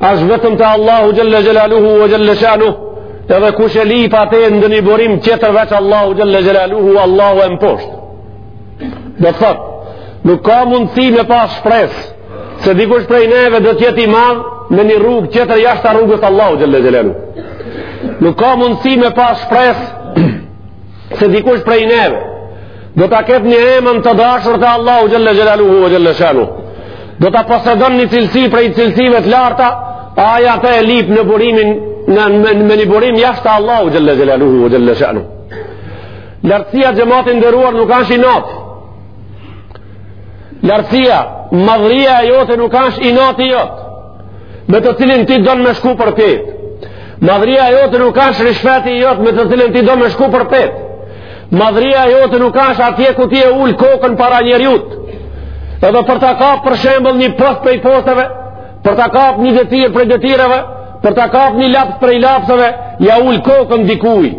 Ashtë vetëm te Allahu xhelle xhelaluhu ve xhelle shanuhu, edhe kush e lyp atë te ndonjë burim qetër veç Allahu xhelle xhelaluhu, Allahu e nposhtë. Do të thotë, nuk ka mundësi me pas shpresë se dikush prej neve do të jetë i madh me një rrugë qetër jashta rrugës Allahu xhelle xhelaluhu. Nuk ka mundësi me pas shpresë, se dikush prej neve do të ketë një emën të dashur te Allahu xhelle xhelaluhu ve xhelle shanuhu do ta posedon një cilësi prej cilësive të larta a ai atë e lyp në burimin në, me, me një burim jashta Allahu xhelle xhelaluhu ve xhelle shanuhu lartësia xhemat i nderuar nuk asht inat Lartësia, madhëria e jote nuk është inati jot, me të cilin ti don me shku përpjetë. Madhëria e jote nuk është ryshfeti i jot me të cilin ti don me shku përpjetë. Madhëria e jote nuk është atje ku ti e ul kokën para njeriut. Edhe për ta kap për shembull një post prej posteve, për ta kap një detyrë prej detyrave, për ta kap një laps prej lapsave, ja ul kokën dikujt.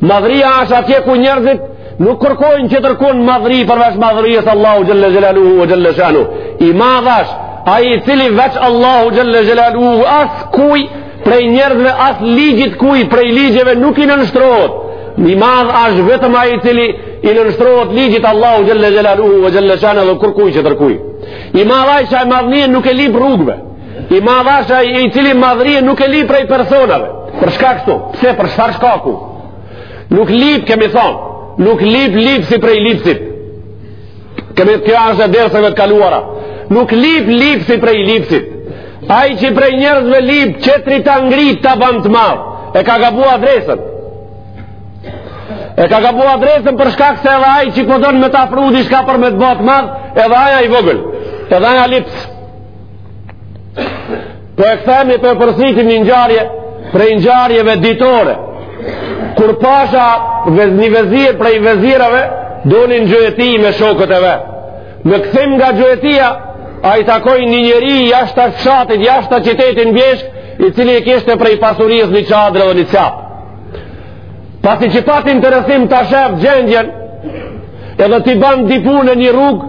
Madhëria është atje ku njerëzit nuk kërkojnë qetërkun madhëri përveç madhërisë Allahu Xhelle Xhelaluhu ve Xhelle Shanuhu. I madh asht ai i cili veç Allahu Xhelle Xhelaluhu as kuj prej njerëzve as ligjit kuj prej ligjeve nuk i nënshtrohet. I madhë është vetëm ai i cili i nënshtrohet ligjit Allahu Xhelle Xhelaluhu ve Xhelle Shanuhu dhe kurkuj qetër kuj. I madh ai që ai madhninë nuk e lyp rrugëve. I madh është ai i cili madhërinë nuk e lyp prej personave. Për shkak këtu, pse për çfarë shkaku? Nuk lyp, kemi thonë, nuk lyp lypsi prej lypsit. Kemi kjo është e derseve të kaluara. Nuk lyp lypsi prej lypsit. Ai që prej njerëzve lyp qetri ta ngrit ta ban të madh, e ka gabuar adresën. E ka gabu adresën për shkak se edhe ai që po don me ta pru diçka për me të bërë të madh, edhe ai i vogël. Edhe ai lypës. Po e kthejmi po e përsritim një ngjarje prej ngjarjeve ditore. Kur pasha vez, një vezir prej vezirave, del në gjueti me shokët e vetë. Në kthim nga gjuetia, ai takoi një njeri jashta fshatit, jashta qytetit n'bjeshkë, i cili e kishte prej pasurisë një çadër dhe një cjap. Pasi që pat interesim ta shef gjendjen, edhe t'i ban dipu në një rrugë,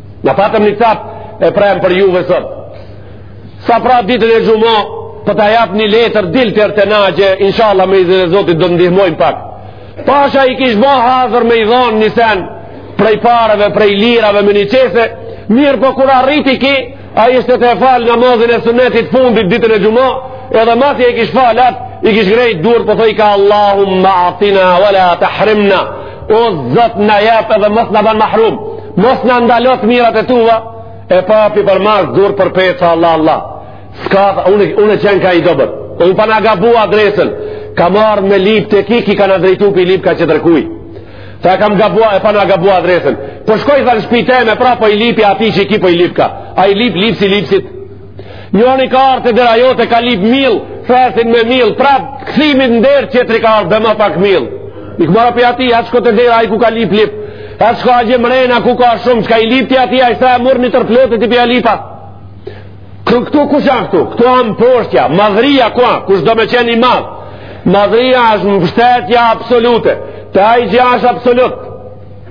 Na patëm një cjap e premë për juve sot. Sa për ditën e xhumas, po ta jap një letër dil atje, inshallah me izn e Zotit do t'ndihmojmë pak. Pasha i kishë bo hazër me i dhonë një sen, prej pareve, prej lirave, me një qese, mirëpo kur arriti ky, ai ishte tu e falë namazin e sunetit fundit ditën e xhumas, edhe masi e kishë falë, i kishë ngrejt durt, për po thojke Allahumma atina, wala tahrimna, O zot na jep edhe mos na ban mahrum. Mos na ndalo t'mirat e tua. E papi për mas dur për peça Allah Allah. Ska unë unë qenka i dobët. Unë paskna gabu adresën. Kam ardh me lip te ki ki kanë drejtu pi lipka qetërkuj. Tha kam gabu e paskna gabu adresën. Po shkoj tha n'shpi teme prap po i lipi atij që ki po i lipka. A i lip lipsi lipsit? Njoni ka ardh te dera jote ka lip mill, thesin me mill, prap, kthimit në derë qetri ka ardh edhe ma pak mill. I këmara për ati, atë shko te dera, i ku ka lip lip, atë shko a gje mrena, ku ka shumë, çka i lip ti atij, ai sa e mërë një tërplotit i pja lipa. Kë, këtu ku shak këtu, këtu a mbështetja, madhëria ku a, kush do me qenë i madh. Madhëria është mbështetja absolute, te ai që është absolut.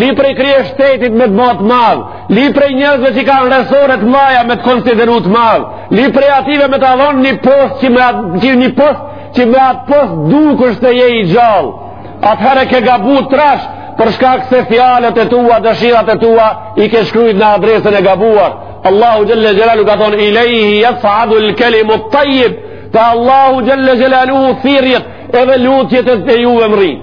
lip prej kryeshtetit me të majt madh, lip prej njerzve që kanë resurset e mdhaja me të konsideru të madh, lip prej atyve me ta dhonë një post që me atë, që një post që me atë post dukesh që je i gjallë, atëherë ke gabu trash, për shkak se fjalët e tua, dëshirat e tua, i ke shkrujt në adresën e gabuar. Allahu Xhelle Xhelaluhu ka thonë, ilejhi jes'adul kelimut tajjib, te Allahu Xhelle Xhelaluhu thirjet edhe lutjet e juve mrrijnë.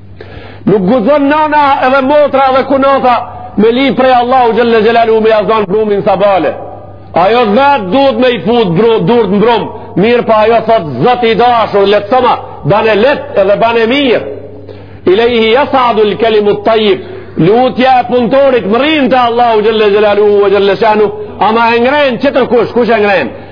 Nuk guxon nana edhe motra edhe kunata me lip prej Allahu xhelle xhelaluhu me ja zan brumin sabahle. Ajo vet duhet me i fut bru durt në brum. Mirëpo ajo thot zot i dashur lehtësoma, bane leht edhe bane mirë. Ilejhi jes'adul kelimut tajjib, lutja e punëtorit mrrin te Allahu xhelle xhelaluhu xhelle shanuhu, ama e ngren qetërkush, kush e ngren?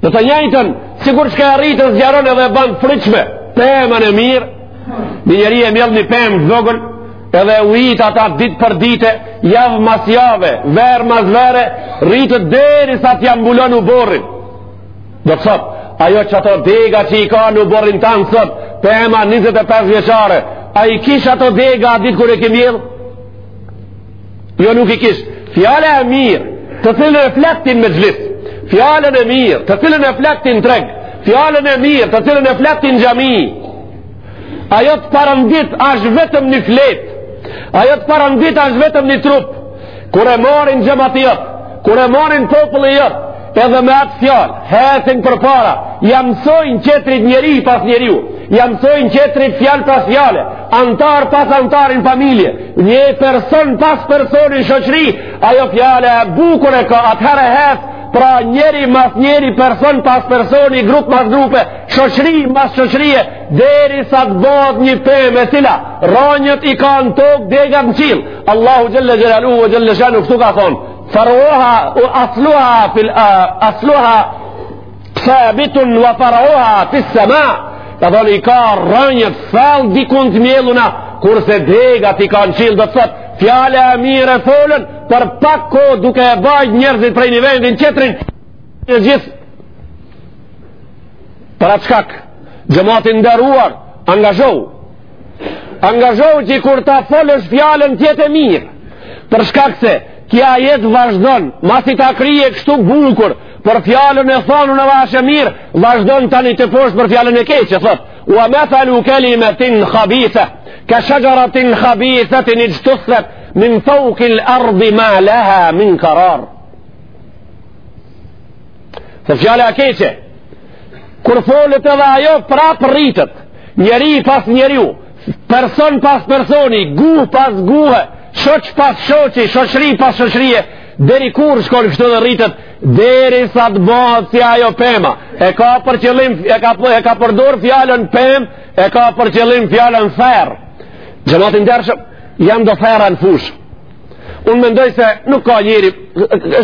Dhe të njëjtën, sikur çka e rrit, e zgjeron edhe ban t'frytshme, pemën e mirë, një njeri e mjell një pemë të vogël, edhe ujit ata ditë për dite, javë mas jave, verë mas vere, rritet derisa t'ja mbulon oborrin. Do të thot, ajo që ato dega që i ka në oborrin tand sot, pema 25 vjeçare, a i kish ato dega at ditë kur e ke mjellë? Jo nuk i kish. Fjala e mirë, të cilën e flet ti n'mexhlis. Fjalën e mirë, të cilën e flet ti n'treg. Fjalën e mirë, të cilën e flet ti n'xhami. Ajo të parën ditë asht vetëm një fletë. Ajo të parën ditë asht vetëm një trup. Kur e marrin xhemati jot, kur e marrin populli jot, Edhe me atë fjalë, hecin përpara, ja mësojnë qetrit njeri pas njeriu, ja mësojnë qetrit fjalë pas fjale, antar pas antari n'familje, një person pas personi n'shoqëri, ajo fjalë e bukur e ka atëherë hec, pra njeri mas njeri, person pas personi, grup mas grupe, shoqëri mas shoqërie, derisa të bahet një pemë e cila, rranjët i ka në tokë degat në qill, Allahu xhelle xhelaluhu, xhelle shanuhu, këtu ka thonë, Faruha u asluha fil a, asluha sabitun wa faruha fis sama. Të thotë i ka rranjët thellë dikun të mjelluna, kurse degat i ka në qiell do të thot, fjala e mirë e folun, për pak kohë duke e bajt njerëzit prej një vendi në tjetrin, e gjithë Për atë shkak, xhemat i nderuar, angazhohu, Angazhohu që kur ta folësh fjalën të jetë e mirë, për shkak se ky ajet vazhdon, masi ta kryejë kështu bukur, për fjalën e thanun edhe asht e mirë, vazhdon tani teposhtë për fjalën e keqe, thot, wa methelu kelimetin khabithe, ka shexheratin khabithetin ixhtuthet, min faukil ardi ma leha min karar. Thot fjala e keqe, Kur folet edhe ajo prap rritet, njeri pas njeriu, person pas personi, guh pas guhe, shoq pas shoqi, shoqri pas shoqrije, deri kur shkon kështu edhe rritet, derisa të bëhet si ajo pema. E ka për qëllim, e ka, e ka përdor fjalën pemë, e ka për qëllim fjalën therrë. Xhemat i ndershëm, janë do therra në fushë. Unë mendoj se nuk ka njeri,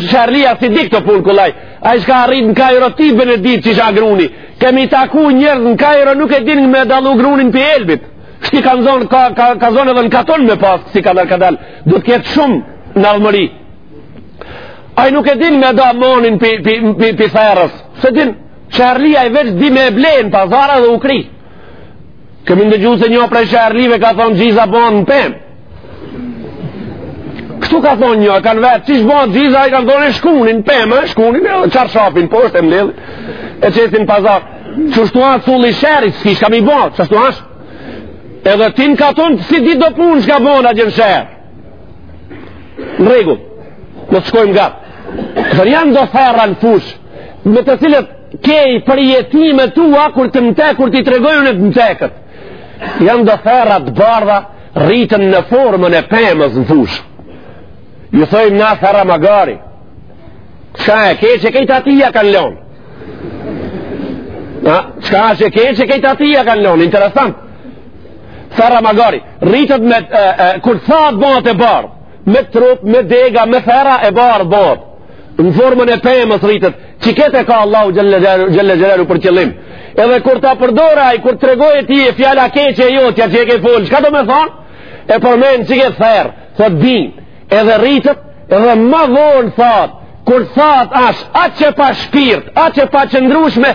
shehërlia s'i di këto punë kollaj, ai çka a rrit në Kajro ti bën e ditë qysh a gruni, kemi taku njerëz në Kajro nuk e dinë me dallu grunin prej elbit, s'ki ka zonë, ka, ka, ka zonë edhe në katun me pasë si ka nërë ka dalë, du të ketë shumë në almëri. Ai nuk e din me da monin prej therrës, s'e din, shehërlia ai veç di me ble në pazar edhe u kry. Kemi ndëgju se një prej shehërlive ka thonë gjiza bon në pemë, Kështu ka thonë një, kanë vetë, qysh bon gjiza, ai ka thonë e shkunin pemën, e shkunin, e çarshafin poshtë e mledhin, e qesin pazar. Qështu atë thulli shëri, që s'ki çka me bo, qështu ashtë. Edhe ti në katun, s'i di do punë çka bohen në shehër. Në rregull, mos të shkojmë gatë. Kër janë do therra në fushë, me të cilat ke përjetime tua, kur të mte, kur t'i tregojnë e të mtekët. Janë do therra të bardha, Rriten në formën e pemës në fushë. Ju thojmë na therra magari. Çka e keqe kejt atij ia kanë lonë. Çka e keqe kejt atij ia kanë lonë. Interesant. Therra magari. Rritet me, e, e, kur thahet bëhet e bardhë, me trup, me dega, me therra e bardhë bëhet. në formën e pemës rritet, qikëtë e ka Allahu xhelle xhelaluhu për qëllim. Edhe kur ta përdor ai kur të tregojë ty e fjala e keqe e jotja që e ke folë, çka do me thonë? E përmen qikëtë therrë, thotë bin, edhe rritet, edhe më vonë thahet, kur thahet ashtë aq e pashpirt, aq e paqëndrushme,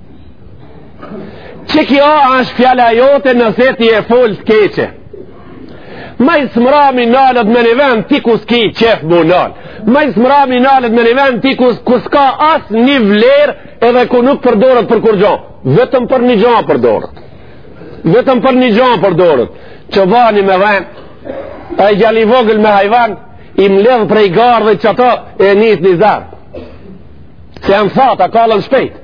Qe kjo është fjala jote nëse ti e folë të keqe. Ma i s'mrami nalet me një vend ti ku s'ki qef m'u nalë. Ma i s'mrami nalet me një vend ti ku s'ka asnjë vlerë edhe ku nuk përdoret për kurgjo. Vetëm për një gjo përdoret. Vetëm për një gjo përdoret. Që bani me vend, ai djali vogël me hajvan, i mledhë prej gardhi që ato e nis një zjarr. Se janë t'thata, kallen shpejtë.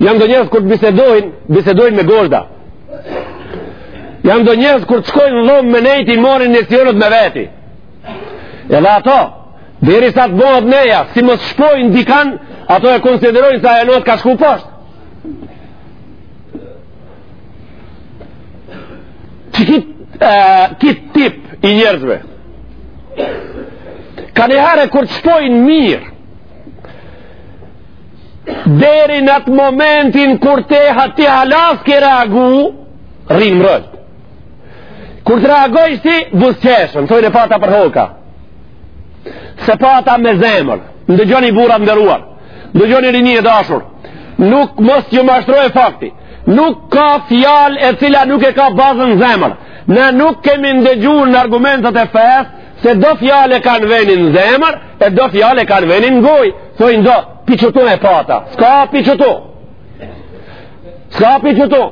Janë do njerëz kur të bisedojnë, bisedojnë me gozhda. Janë do njerëz kur të shkojnë n'dhomë me nejt, i marrin injeksionet me veti. Edhe ato, derisa të bëhet neja, si mos shpojnë dikan, ato e konsiderojnë se ajo natë ka shku poshtë. Qe kit, kit tip i njerëzve, kanihere kur të shpojnë mirë, deri në atë momentin kur tek e ha ti hallas ke reagu, rrinë mrrolët. Kur të reagojsh ti, buzëqeshin, thojnë e pata për hoka. S'e pata me zemër, ndëgjoni burra të nderuar, ndëgjoni rini e dashur, nuk mos ju mashtroje fakti, nuk ka fjalë e cila nuk e ka bazën n'zemër, na nuk kemi ndëgju në argumentet e fesë, Se do fjalë e kanë venin në zemër, e do fjalë e kanë venin në gojë. Thojnë do, pi këtu e pata. S'ka pi këtu. S'ka pi këtu.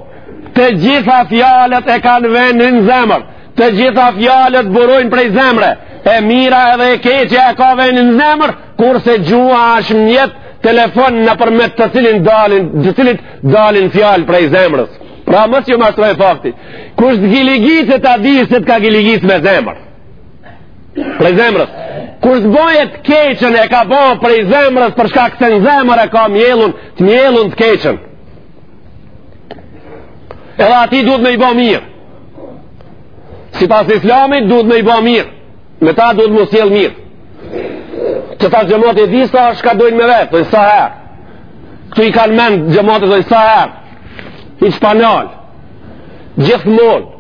Të gjitha fjalët e kanë venin në zemër. Të gjitha fjalët burojnë prej zemre. E mira edhe e keqja e ka venin në zemër, kurse gjuha është mjet telefon nëpërmet të cilin dalin, të cilit dalin fjalët prej zemrës. Pra mos ju mashtroj fakti. Kush të gibetit e ta dish se të ka gibetit me zemër. Prej zemrës. Kush ta bon të keqen e ka bo prej zemrës për shkak se në zemër e ka mjellun, të mjellun të keqen. Edhe atij duhet me i bo mirë. Sipas islamit duhet me i bo mirë. Me ta duhet m'u sjell mirë. Qe tash xhemati e di se çka dojnë me vetë, edhe sa herë. Këtu i kanë men xhemati edhe sa herë. i shpall gjithmonë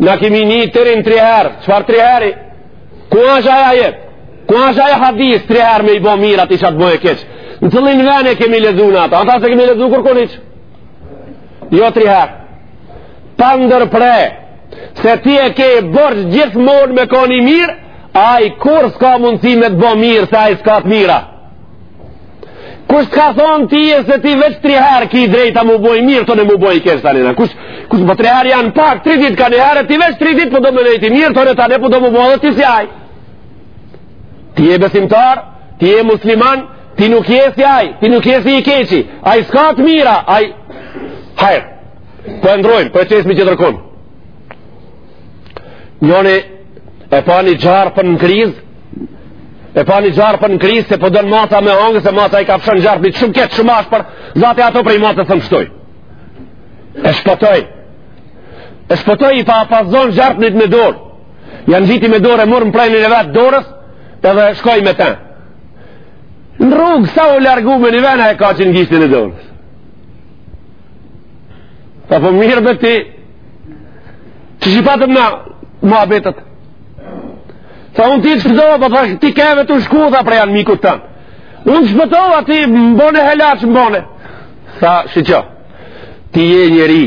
na kemi ni tri tri herë çfarë tri herë ku është aj ajet ku është aj hadis tri herë me i bo mirë atij që ta bon keq në cillin ven e kemi lexu na ata ata s'e kemi lexu kurkun hiç jo tri herë pa ndërpre se ti e ke borxh gjithmonë me kon i mirë ai kur s'ka mundësi me të bo mirë se ai s'ka të mira Kush t'ka thonë ty e se ti veç tri herë ki drejt m'u bo i mirë, të në m'u bo i keq tani në. Kush, kush më po tri herë janë pak, tri ditë ka një herë, ti veç tri ditë po do me nejt i mirë, të në tani po do m'u bo edhe ti si ai. Ti je besimtar, ti je musliman, ti nuk je si ai, ti nuk je si i keqi, ai s'ka të mira, ai... Hajr, po e ndrrojmë, po e qes ni qetër kon. Njoni, e pa një gjarpër në krizë e pa një gjarpër në krizë se po don maca me hongër se maca i kafshon gjarpnit shumë keq shumë ashpër zati ato prej macës e pshtoi e shpëtoi e shpëtoi i pa pa zon gjarpnit me dorë ia ngjiti me dorë e mur në prehnin e vet dorës edhe shkoi me ta në rrugë sa u largu me një ven e kaqi në gjishtin e dorës tha po mirë bre ti Qysh i patëm na muhabetet? Tha unë ty t'shpëtova, ti keve të shku, tha pra janë miku të tanë. Unë t'shpëtova ti m'bone helaq m'bone. Tha shiqo, ti je njeri,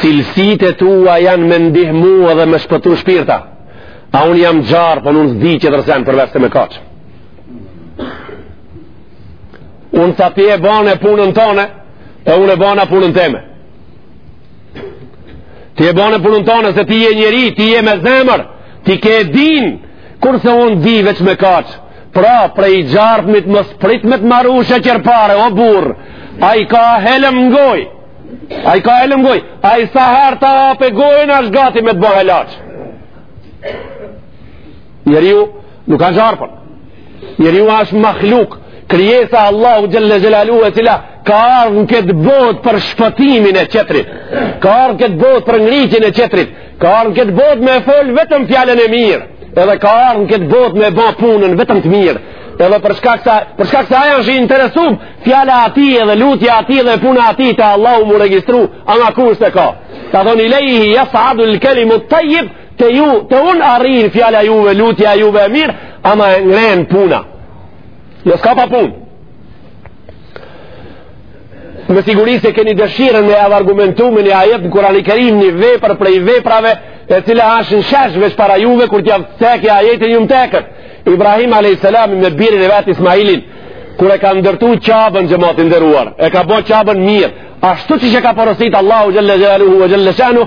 cilësitë e tua janë me ndihmu edhe me shpëtu shpirta. A unë jam gjarpën, unë s'di qetër sen përveç se me kaqë. Unë tha ti e bane punën tone, e unë e bana punën teme. Ti e bane punën tone, se ti je njeri, ti je me zemër, ti ke din, kurse unë di veç me kaqë. Pra, prej gjarpnit mos prit me të maru sheqerpare, o burrë, ai ka helm n'gojë, ai ka helm n'gojë, ai sa herë ta hapë gojën, asht gati me të ba helaq. Njeriu nuk a gjarpën. Njeriu ashtë mahluk, krijesa e Allahut xhelle xhelaluhu e cila ka ardhë në këtë botë për shpëtimin e qetrit, ka ardhë në këtë botë për ngritjen e qetrit, ka ardhë në këtë botë me folë vetëm fjalën e mirë, edhe ka ardhë në këtë botë me bo punën vetëm të mirë, edhe për shkak se për shkak se ai është i interesuar fjala e atij edhe lutja e atij dhe puna e atij te Allahu m'u regjistru ama kush e ka tha thon ilejhi jasadul kelimu tajjib Te ju, te un arrin fjala juve, lutja juve e mirë, ama e ngren puna. Jo s'ka pa punë. Me siguri se keni dëshirën me jav argumentu me një ajet në Kurani Kerim një vepër prej veprave e cila ashtë në shesh vesh para juve kur t'ja teke ajetin një më tekët. Ibrahim a.s. me birin e vet Ismailin kur e ka ndërtu Qaben xhemat i nderuar e ka bo Qaben mirë ashtu qysh e ka porosit Allahu xhelle xhelaluhu e xhelle shanu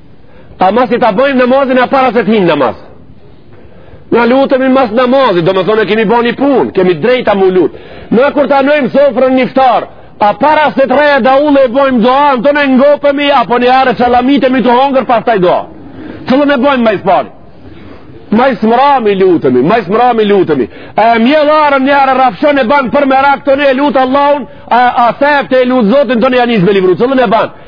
A masi ta bëjmë namazin a para se të hinë n'namaz. Na lutemi mas namazit, domethonë e kemi bo një punë, kemi drejta m'u lutë. Ne kur ta nëjmë sofrën n'iftar, a para se të reja da ullë e bojmë dua, në të në ngopemi, apo njëherë që lamitemi tu hongër pastaj dua. Të dhe në bojmë ma së pari. Ma së mrami lutemi, ma së mrami lutemi. E mjell arën njëherë rrafshon e banë për me rakë të një lutë Allahun, a, a thep të e lut zotin të një ja nis me livru, të dhe në banë.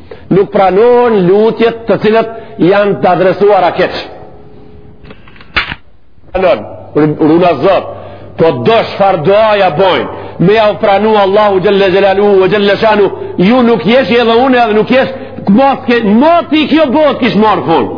Nuk pranohen lutjet të cilat janë të adresuara keq. Pranon, rujna zot, po do çfar duaja bojnë, me jau pranu Allahu xhelle xhelaluhu, xhelle shanuhu, ju nuk jesh edhe une edhe nuk jesh, mos ke, moti kjo botë kish marrë fund.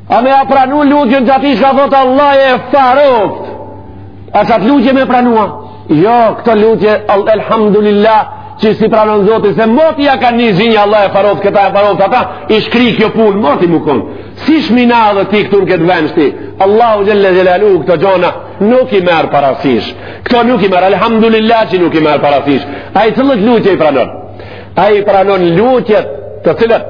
A me ja pranu lutjen që ai çka thot Allahu e faroft A që atë lutje me pranu a Jo, këto lutje Elhamdulillah Që s'i pranon zoti Se moti ja ka një zinja Allahu e faroft Këta e faroft ata I shkri kjo punë Moti mu kon S'ishim na dhe ti këtu në këtë venshti Allahu xhelle xhelaluhu Këto gjona nuk i merr parasysh Këto nuk i merr Elhamdulillah që nuk i merr parasysh Ai cilat lutje i pranon Ai pranon lutjet të cilat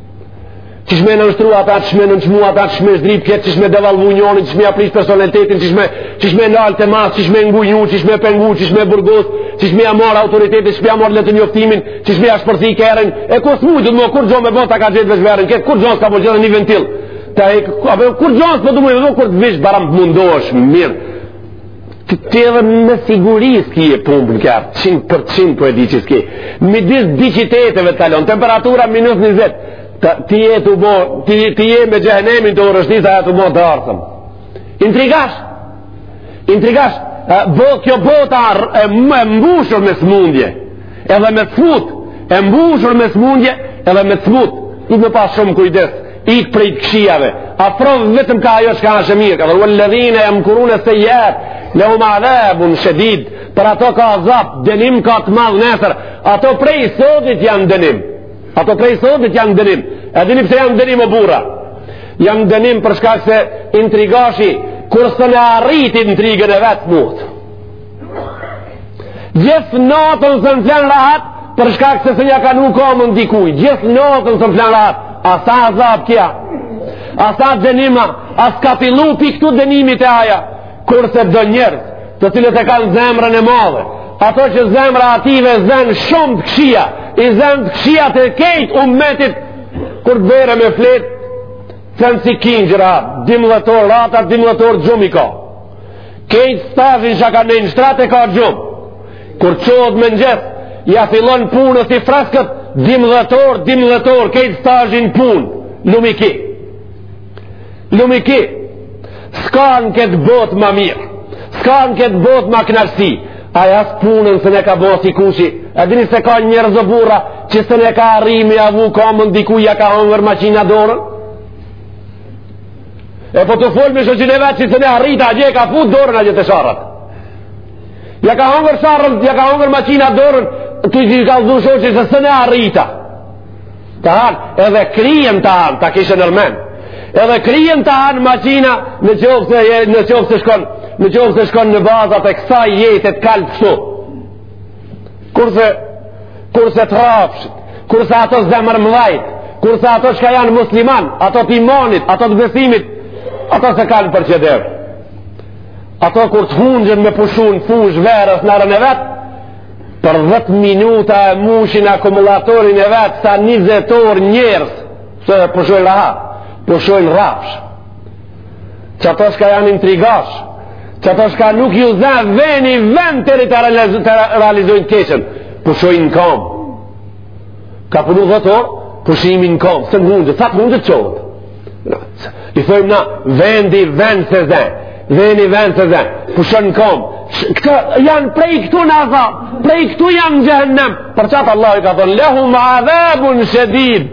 Qysh me nënshtru ata, qysh me nënçmu ata, qysh me zhdrip këtë, qysh me devalvu njonin, qysh me ja prish personalitetin, qysh me, qysh me nalë të masë, qysh me ngu nju, qysh me pengu, qysh me burgos, qysh me ja marr autoritetin, qysh me ja marr letërnjoftimin, qysh me ja shpërsi kerrin, e kur s'mujt më kurgjo me bo ta ka gjithë veshverën, këtë kurgjo s'ka po gjithë një ventil, ta e, apo, kurgjo s'po të mujtë, kur të vish Bajram mundohesh, mirë, Ti të edhe me siguri s'ki e pumpë n'kerr, qind për qind po e di që s'ki. Midis dy qyteteve ta lonë, temperatura minus njëzet, ti je tu bo, ti, ti je me xhehenemin tu u rreshtis, ai tu bo darsëm. Intrigash, intrigash, bo, kjo botë a e mbushur me smundje, edhe me të smutë, e mbushur me smundje, edhe me të smutë, ki me pas shumë kujdes, Ik prej këqijave, afro vetëm ka ajo çka është e mirë. Ka thënë walladhina yamkurun as-sayyi'at lahum 'adhabun shadid. Për ato ka azab, dënim ka të madh nesër. Ato prej sotit janë dënim. Ato prej sotit janë dënim. A dini pse janë dënim o burra? Janë dënim për shkak se intrigashi kur s'un e arriti intrigën e vet mut. Gjithë natën s'un flen rahat, për shkak se s'un ja ka vnu komën dikuj. Gjithë natën s'un flen rahat, a s'a azab kjo, a s'a dënim, a s'ka fillu pi këtu dënimi te ai, kurse do njerëz, të cilët e kanë zemrën e madhe, ato që zemra atyne zen shumë të këqija, i zen të këqijat e krejt umetit, kur të bjere me fletë, flen si kingj rahat, dymbdhet orë rahat, dymbdhet orë gjumë i ka. Kejt stazhin çka nejt në shtrat e ka gjumë. Kur çohet mëngjes, ja fillon punës i freskët, dymdhet orë, dymdhet orë, kejt stazhin punë, lumi ky. Lumi ky, s'ka në këtë botë ma mirë, s'ka në këtë botë ma knaqësi, aj as punën se nihet ka bon sikushi, e dini se ka njerëz, burra, që s'ene ka arri me e vu kamën, dikuj ja ka hongër maqina dorën, E po tu folë me shoqin e vetë që s'ene arrita, atje ka fut dorën atje te sharrat. Ja ka hongër sharra, ja ka hongër maqina dorën, të i ka dhënë shoqin se s'ene arrita. Ta han, edhe kryen ta han, ta kish nërmen. Edhe kryen ta han maqina në qofë se, në qofë se shkon, në qofë se shkon në bazat e kësaj jete tkalë kështu. Kurse, kurse të rrafshit, kurse ato zemër mëdhajt, kurse ato çka janë musliman, ato të imanit, ato të besimit, ato s'e kanë për qeder. Ato kur të hungjen me pushun fush verës në arën e vetë, për 10 minuta e mushin akumulatorin e vetë sa 20 orë njerëz, se pushojnë rahat, pushojnë rrafsh. qato çka janë intrigash, qato çka nuk ju zë veni vend deri të realizojnë të keqen, pushojnë në kamë. Ka punu dhet orë, pushimi në kamë, s'hunget, sa të hunget çohet. I thojmë na, vendi vend s'e zë, veni vend s'e zë, pushojnë në kamë. Këta janë prej këtu në azab, prej këtu janë në xhehenem. Për qat Allahu i ka thonë, lehum adhabun shedid,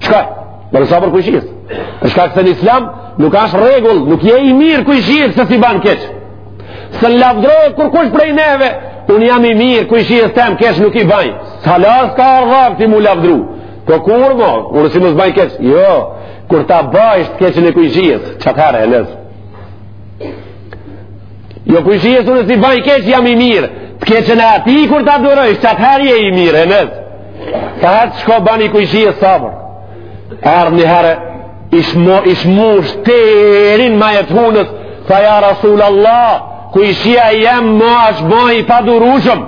Çka? Bën sabër kojshisë. Çka kësi në islam, nuk ashtë rregull, nuk je i mirë kojshisë se s'i ban keq. S'un lavdrohet kurkush prej neve, unë jam i mirë kojshisë tem keq nuk i baj. Se hala s'ka ardh vakti m'u lavdru. Po kur mo, unë s'i mos baj keq? Jo, kur ta bajsh të keqen e kojshisë, qatëherë, Elez. Jo kojshisë unë s'i baj keq jam i mirë, të keqen e atij kur ta durojsh, qatëherë je i mirë, Elez. Tha i erdh shko bani kojshisë sabër. Erdh një herë ish mo, ish mush deri n'maje të hunës, tha ja Resulullah, kojshia jem m'është bo i padurushëm.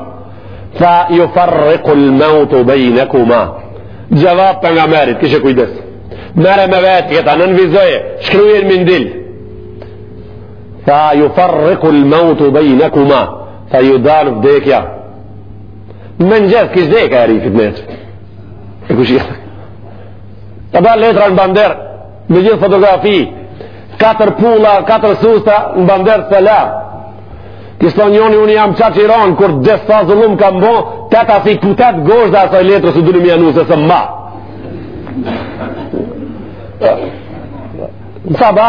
Tha jufarrikul mautu bejnekuma. Xhevap pejgamerit, ki kujdes. Merre me vete këta, nënvizoje, shkruje në mindil. Tha jufarrikul mautu bejnekuma. Tha ju dan vdekja, Më në gjithë kështë dhe ka e rikët me të. E kështë gjithë. Ta da letra në banderë, me gjithë fotografi, katër pulla, katër susta në banderë, selam. Kështu të njihni, unë jam qaj që i ranë, kur desha zullum kam bo, të ta si kutet gosht dhe asaj letrës u dhëmin as nuk e ma. Në sa ba,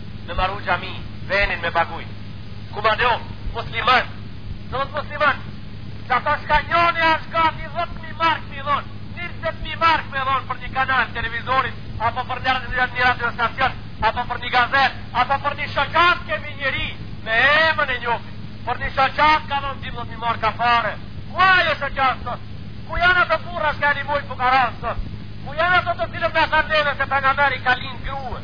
me maru xhami, venin me paguj. Ku ma deo, musliman, o musliman, që ata shka njoni a shka një dhet mi mark mi dhon, një dhet mi mark me dhon për një kanal televizorit, apo për një një një radio stacion, apo për një gazet, apo për një shoqat kemi njeri, me emën e njofin, për një shoqat ka dhon dy dhet mi marka fare, ku a ajo shoqat sot, ku janë ato burra shka nimojn fukaran sot, ku janë ato të cilët me sa neve se për nga meri ka linë gruë,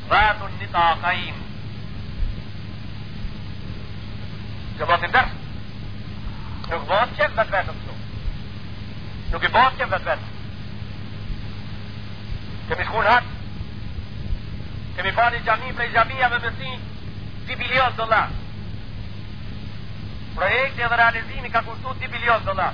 Dhatu nitakajn Xhemat i nderum Nuk bëtë qenë vetë vetëm këtu Nuk i bëtë qenë vetë vetëm Kemi shku në haxh Kemi pa një xhami prej xhamiave mësi Dy bilion dolar Projekti edhe realizimi ka kushtu dy bilion dolar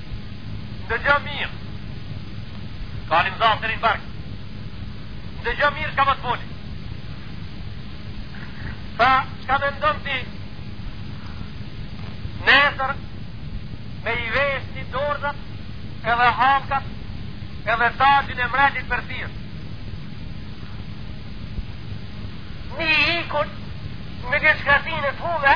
Ndëgjo mirë. Kalim zahë të rinë barkë. Ndëgjo mirë shka më të foli. Tha, shka mendon ti? Nesër, me i vesh ti dorëzat, edhe hallkat, edhe taxhin e mretit Persijës. Një ikon, me një shkatin e të huve,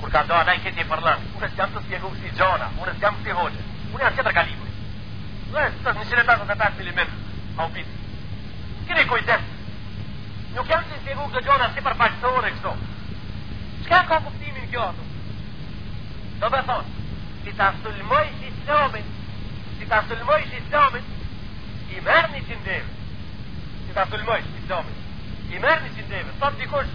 Kur ka dalë ai keti përlënë. Unë s'jam tu spjegu kësi gjana, unë s'jam kësi hoxhe. Unë jam tjetër kalibër. Dhe, së të një qire të të të milimetër, ha u pitë. Kini kujdes. Nuk jam tu spjegu këto gjana si për faktore këso. Qka ka kuptimin kjo ato? Do të thonë, si ta sulmoj si islamin, si ta sulmoj si islamin, i merë një qindeve. Si ta sulmoj si islamin, i merë një qindeve. Sot dikush,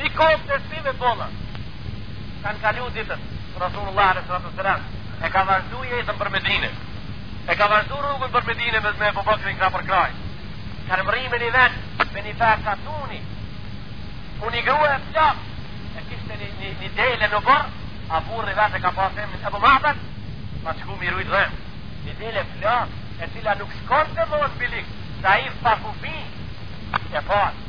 Një kohë testime bolla. Kanë kalu ditët. Rasulullah alejhi salatu ve selam. E ka vazhdu jetën për Medine. E ka vazhdu rrugën për Medine me Ebu Bekrin kra për kraj. Kanë mrri me një ven, me një far katuni. Ku një grua plak. E kishte një, një, një dele në oborr. A burri i vet e ka pasë emnin Ebu Mabed. Ma që ku miru i dhe. Një dele plak, e cila nuk shkonte mo në bilik. Zaif pa kufi. E pasë.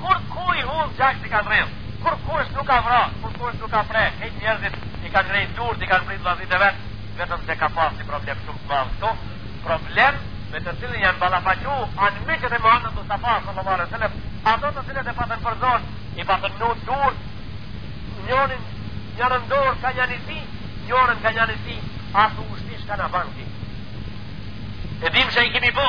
Kurr kuj hunt gjak s'i kan rredh Kurr kush nuk ka vra Kurr kush nuk ka pre Kejt njerzit i kan ngrejt durt I kan prit vllazit e vet Vetëm se ka pas një problem shum të madh këtu Problem me të cilin jan ballafaqu Armiqët e Muhammed Mustafa Sallallahu alejhi ve sellem Ato të cilët e patën përzon I patën nu durt Njonin Njanën dor ka njani si Njonën ka njani si Asu ushtish ka na ban ti E dim shka i kemi bo